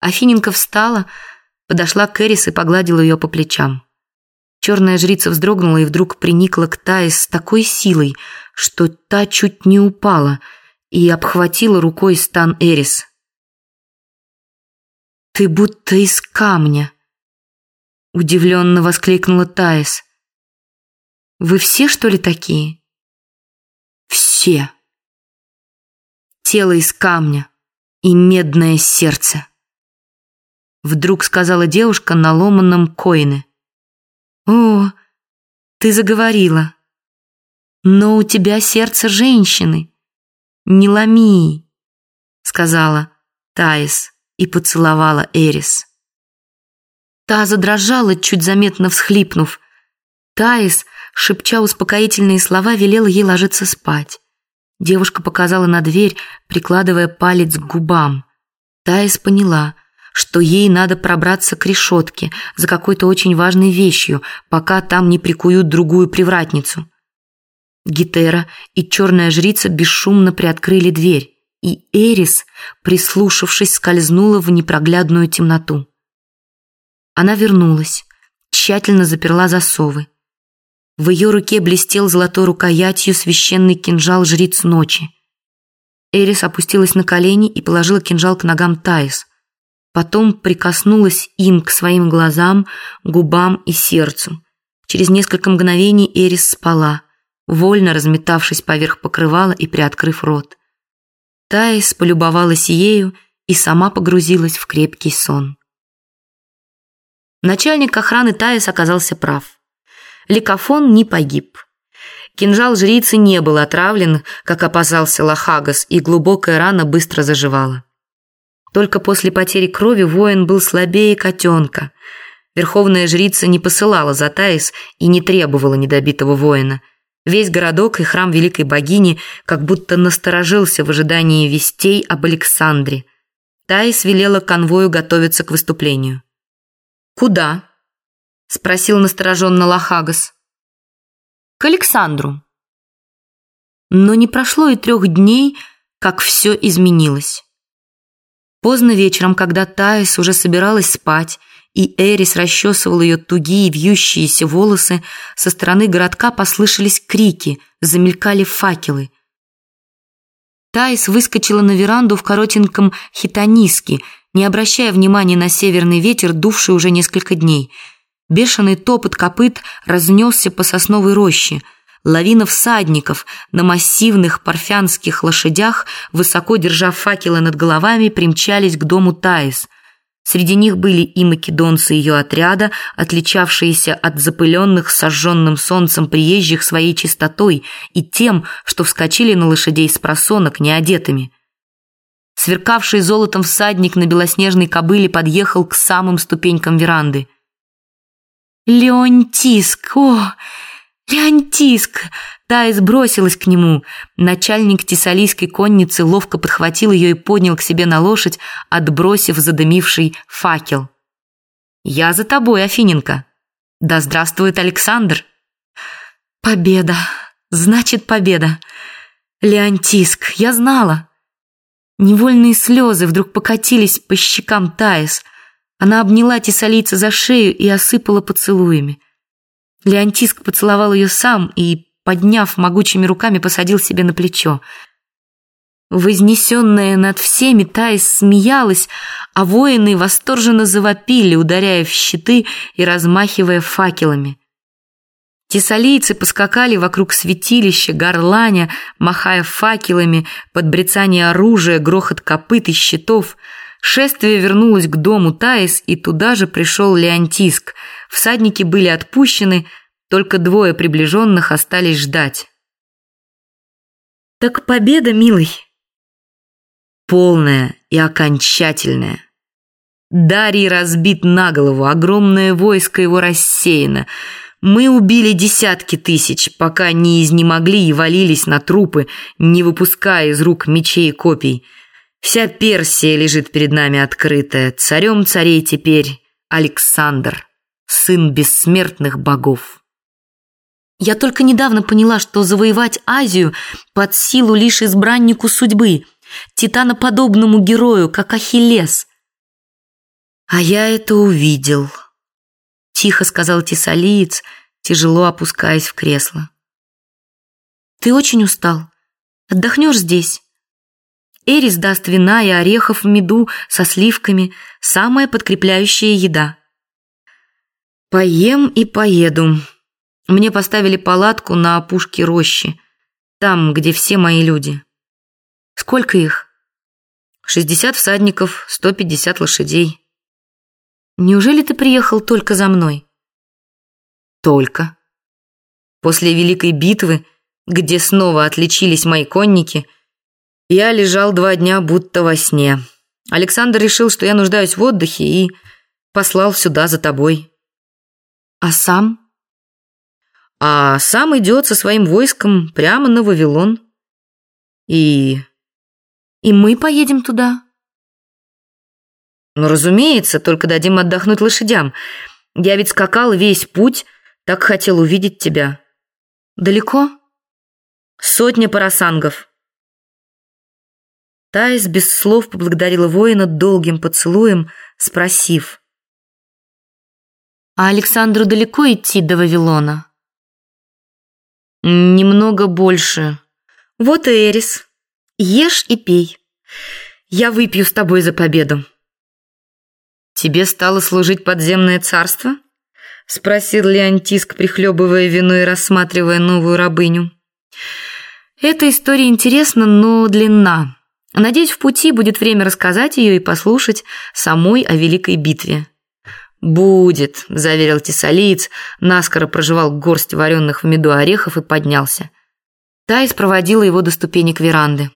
Афиненко встала, подошла к Эрис и погладила ее по плечам. Черная жрица вздрогнула и вдруг приникла к Таис с такой силой, что та чуть не упала и обхватила рукой стан Эрис. «Ты будто из камня!» Удивленно воскликнула Таис. «Вы все, что ли, такие?» «Все!» Тело из камня и медное сердце. Вдруг сказала девушка на ломаном коине. «О, ты заговорила. Но у тебя сердце женщины. Не ломи», — сказала Таис и поцеловала Эрис. Та задрожала, чуть заметно всхлипнув. Таис, шепча успокоительные слова, велела ей ложиться спать. Девушка показала на дверь, прикладывая палец к губам. Таис поняла — что ей надо пробраться к решетке за какой-то очень важной вещью, пока там не прикуют другую привратницу. Гитера и черная жрица бесшумно приоткрыли дверь, и Эрис, прислушавшись, скользнула в непроглядную темноту. Она вернулась, тщательно заперла засовы. В ее руке блестел золотой рукоятью священный кинжал жриц ночи. Эрис опустилась на колени и положила кинжал к ногам Таис потом прикоснулась им к своим глазам, губам и сердцу. Через несколько мгновений Эрис спала, вольно разметавшись поверх покрывала и приоткрыв рот. Таис полюбовалась ею и сама погрузилась в крепкий сон. Начальник охраны Таис оказался прав. Ликофон не погиб. Кинжал жрицы не был отравлен, как опасался Лохагас, и глубокая рана быстро заживала. Только после потери крови воин был слабее котенка. Верховная жрица не посылала за Таис и не требовала недобитого воина. Весь городок и храм великой богини как будто насторожился в ожидании вестей об Александре. Таис велела конвою готовиться к выступлению. «Куда?» – спросил настороженно Лохагас. «К Александру». Но не прошло и трех дней, как все изменилось. Поздно вечером, когда Таис уже собиралась спать, и Эрис расчесывал ее тугие вьющиеся волосы, со стороны городка послышались крики, замелькали факелы. Таис выскочила на веранду в коротеньком хитониске, не обращая внимания на северный ветер, дувший уже несколько дней. Бешеный топот копыт разнесся по сосновой роще – Лавина всадников на массивных парфянских лошадях, высоко держа факелы над головами, примчались к дому Таис. Среди них были и македонцы ее отряда, отличавшиеся от запыленных сожженным солнцем приезжих своей чистотой и тем, что вскочили на лошадей с просонок неодетыми. Сверкавший золотом всадник на белоснежной кобыле подъехал к самым ступенькам веранды. «Леонтиск! О!» «Леонтиск!» Таис бросилась к нему. Начальник тессалийской конницы ловко подхватил ее и поднял к себе на лошадь, отбросив задымивший факел. «Я за тобой, Афиненко!» «Да здравствует Александр!» «Победа! Значит, победа! Леонтиск, я знала!» Невольные слезы вдруг покатились по щекам Таис. Она обняла тессалийца за шею и осыпала поцелуями. Леонтиск поцеловал ее сам и, подняв могучими руками, посадил себе на плечо. Вознесенная над всеми, Таис смеялась, а воины восторженно завопили, ударяя в щиты и размахивая факелами. Тессалийцы поскакали вокруг святилища, горланя, махая факелами, под брецание оружия, грохот копыт и щитов. Шествие вернулось к дому Таис, и туда же пришел Леонтиск – Всадники были отпущены, только двое приближенных остались ждать. «Так победа, милый?» «Полная и окончательная. Дарий разбит на голову, огромное войско его рассеяно. Мы убили десятки тысяч, пока не изнемогли и валились на трупы, не выпуская из рук мечей и копий. Вся Персия лежит перед нами открытая. Царем царей теперь Александр» сын бессмертных богов. Я только недавно поняла, что завоевать Азию под силу лишь избраннику судьбы, титаноподобному герою, как Ахиллес. А я это увидел, тихо сказал тесалиец, тяжело опускаясь в кресло. Ты очень устал. Отдохнешь здесь. Эрис даст вина и орехов в меду со сливками, самая подкрепляющая еда. Поем и поеду. Мне поставили палатку на опушке рощи, там, где все мои люди. Сколько их? Шестьдесят всадников, сто пятьдесят лошадей. Неужели ты приехал только за мной? Только. После великой битвы, где снова отличились мои конники, я лежал два дня будто во сне. Александр решил, что я нуждаюсь в отдыхе и послал сюда за тобой. А сам? А сам идет со своим войском прямо на Вавилон. И... И мы поедем туда? Ну, разумеется, только дадим отдохнуть лошадям. Я ведь скакал весь путь, так хотел увидеть тебя. Далеко? Сотня парасангов. Таис без слов поблагодарила воина долгим поцелуем, спросив. «А Александру далеко идти до Вавилона?» «Немного больше. Вот и Эрис. Ешь и пей. Я выпью с тобой за победу». «Тебе стало служить подземное царство?» — спросил Леонтиск, прихлебывая вино и рассматривая новую рабыню. «Эта история интересна, но длинна. Надеюсь, в пути будет время рассказать ее и послушать самой о великой битве». «Будет», — заверил Тесалиец, наскоро прожевал горсть вареных в меду орехов и поднялся. Таис проводила его до ступенек веранды.